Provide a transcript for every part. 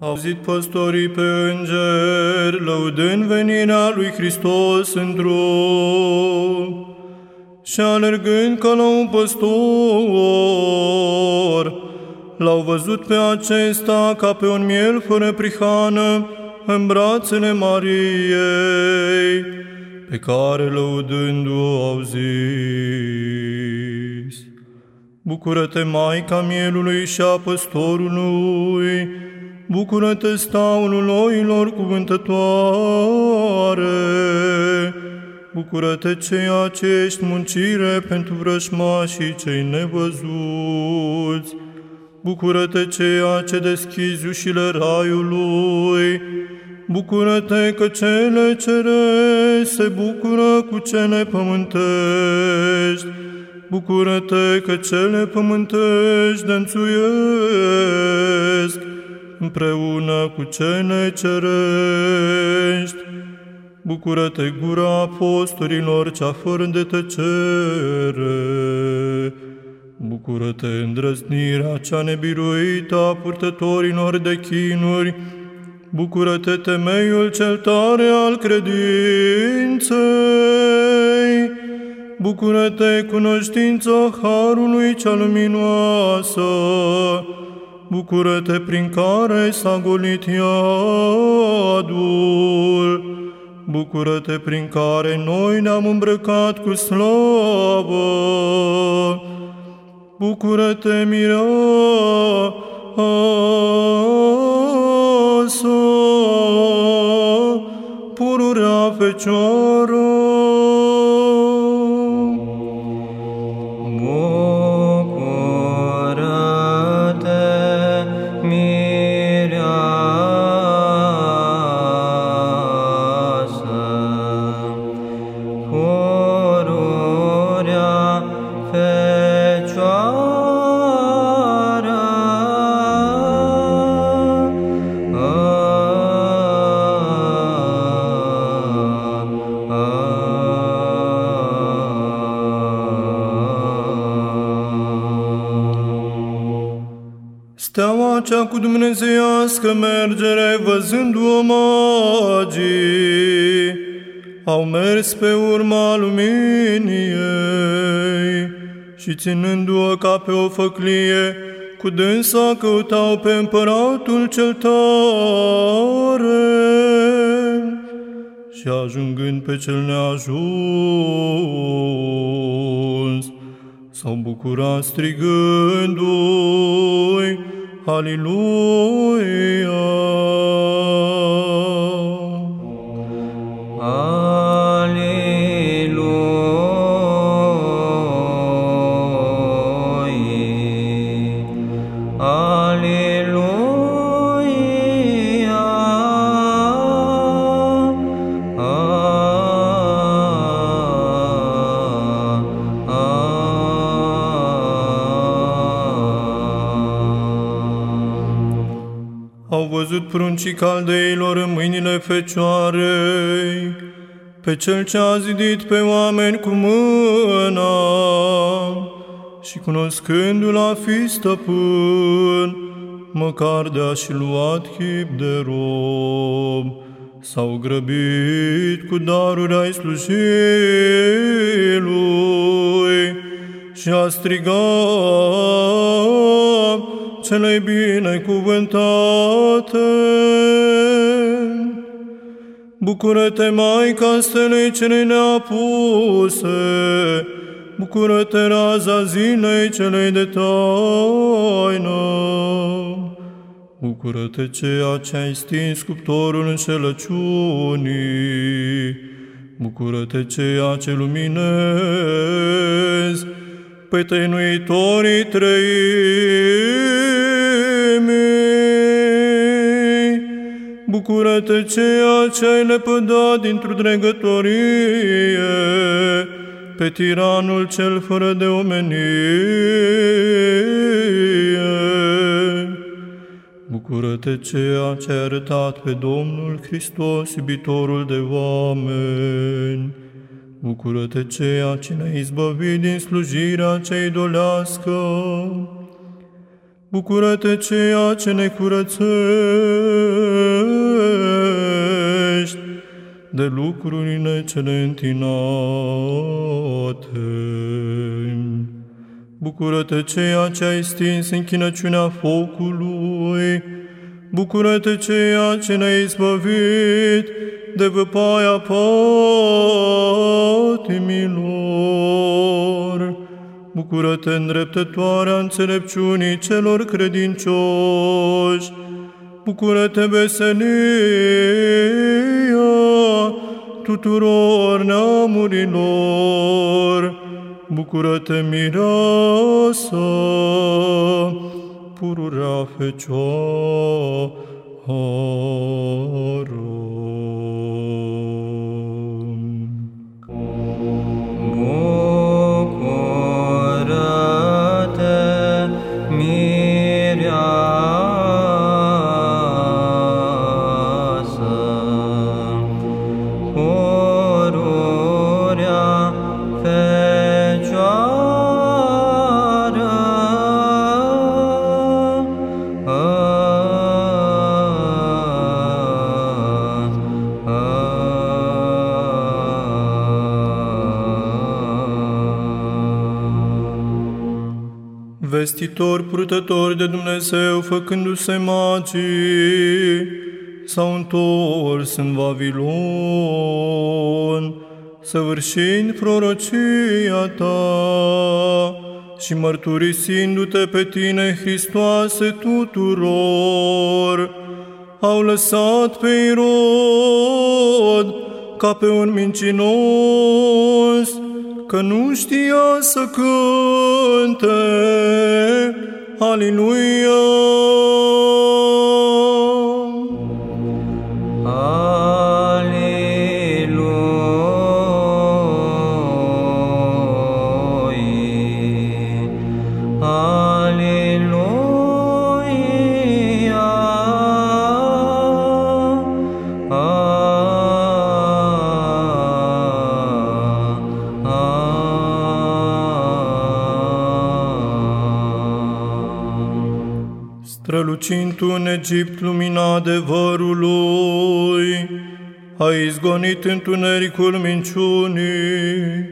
Auzit păstorii pe înger, lăudând venirea lui Hristos în drum, și alergând ca la un păstor, l-au văzut pe acesta ca pe un miel fără prihană în brațele Mariei, pe care lăudându-o au zis. Bucură-te, Maica mielului și a păstorului, Bucură-te, staunul oilor cuvântătoare! Bucură-te, ceea ce ești muncire pentru vrășmașii cei nevăzuți! Bucură-te, ceea ce deschizi ușile raiului! Bucură-te că cele cere se bucură cu cele pământești! Bucură-te că cele pământești dănțuiesc! Împreună cu cele cerești. Bucură-te, gura apostolilor cea fără de tăcere. Bucură-te, îndrăznirea cea nebiruită a purtătorilor de chinuri. Bucură-te, temeiul cel tare al credinței. Bucură-te, cunoștința Harului cea luminoasă bucură-te prin care s-a golit iadul, bucură-te prin care noi ne-am îmbrăcat cu slavă, bucură-te, mireasă, pururea Fecioară, Steaua cea cu dumnezeiască mergere, văzându-o magii, au mers pe urma luminiei și ținându-o ca pe o făclie, cu dânsa căutau pe împăratul cel tare. Și ajungând pe cel neajuns, s-au bucurat strigându-i, Aleluia! Văzut pruncii caldeilor în mâinile Fecioarei, pe cel ce a zidit pe oameni cu mâna și cunoscându-l a fi stăpân, măcar de a-și luat chip de rob, s-au grăbit cu daruri ai slujirii lui și a strigat cele binecuvântate. Bucură-te, Maica stelei cele neapuse, Bucură-te, raza zilei celei de taină. Bucură-te, ceea ce ai stins cuptorul înșelăciunii, Bucură-te, ceea ce luminezi, pe tăinuitorii trăimii. Bucură-te ceea ce ai lepădat dintr-o dregătorie, pe tiranul cel fără de omenie. Bucură-te ceea ce ai arătat pe Domnul Hristos, iubitorul de oameni. Bucură-te ceea ce ne-ai izbăvit din slujirea cei dolească. Bucură-te ceea ce ne curățești de lucrurile cele întinate. Bucură-te ceea ce ai stins închinăciunea focului, Bucură-te ceea ce ne-ai izbăvit de văpaia patimilor. Bucură-te, îndreptătoarea înțelepciunii celor credincioși. Bucură-te, veselia tuturor neamurilor. Bucură-te, mireasă pururea fecioară. Vestitor purtător de Dumnezeu, făcându-se magii, s-au întors în Vavilon, săvârșind prorocia ta și mărturisindu-te pe tine, Hristoase, tuturor, au lăsat pe Irod ca pe un mincinos, că nu știa să cânte. Aleluia! Strălucind tu în Egipt lumina adevărului, ai izgonit întunericul minciunii,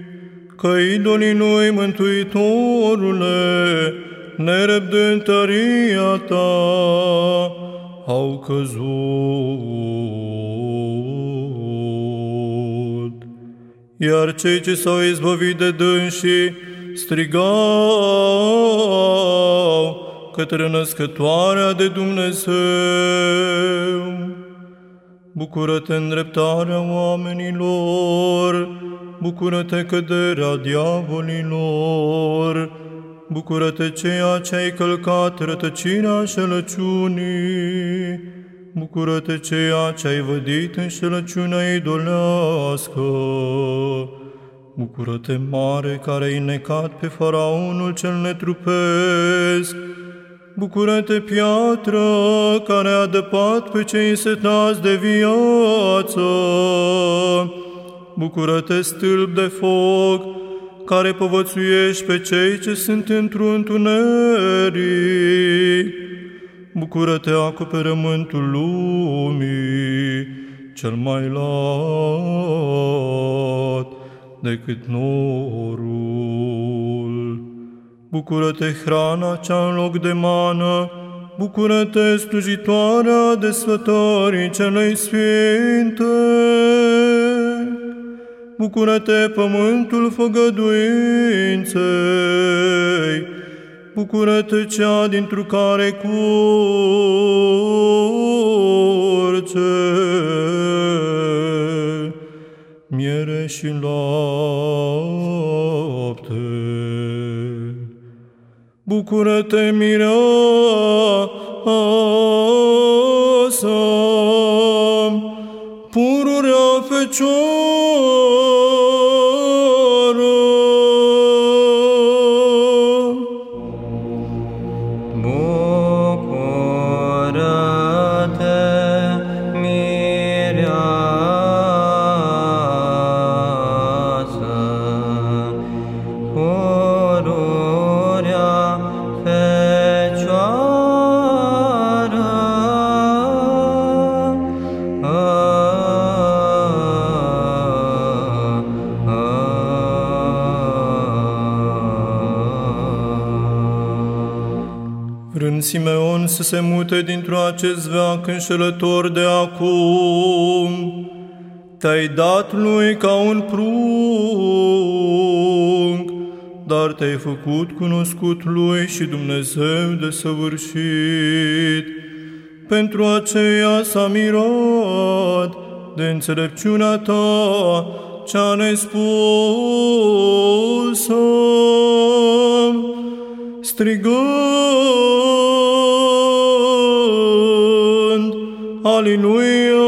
că idolii noi, Mântuitorule, nerăbdând tăria ta, au căzut. Iar cei ce s-au izbăvit de dânsii strigau, către născătoarea de Dumnezeu. Bucură-te îndreptarea oamenilor, bucură-te căderea diavolilor, bucură-te ceea ce ai călcat rătăcirea șelăciunii, bucură-te ceea ce ai vădit în șelăciunea idolească, Bucură-te, mare, care ai necat pe faraonul cel netrupesc, Bucură-te, piatră, care a dăpat pe cei setați de viață! Bucură-te, stâlp de foc, care povățuiești pe cei ce sunt într-un întuneric! Bucură-te, acoperământul lumii, cel mai lat decât norul! Bucură-te, hrana cea în loc de mană, Bucură-te, slujitoarea desfătării celei sfinte. Bucură-te, pământul făgăduinței. Bucură-te, cea dintr care curge miere și lapte. Bucură-te, mireasă, pururea Fecioară, să se mute dintr-o acest veac înșelător de acum. Te-ai dat lui ca un prunc, dar te-ai făcut cunoscut lui și Dumnezeu de săvârșit. Pentru aceea s-a mirat de înțelepciunea ta, cea nespusă, strigând, Aleluia!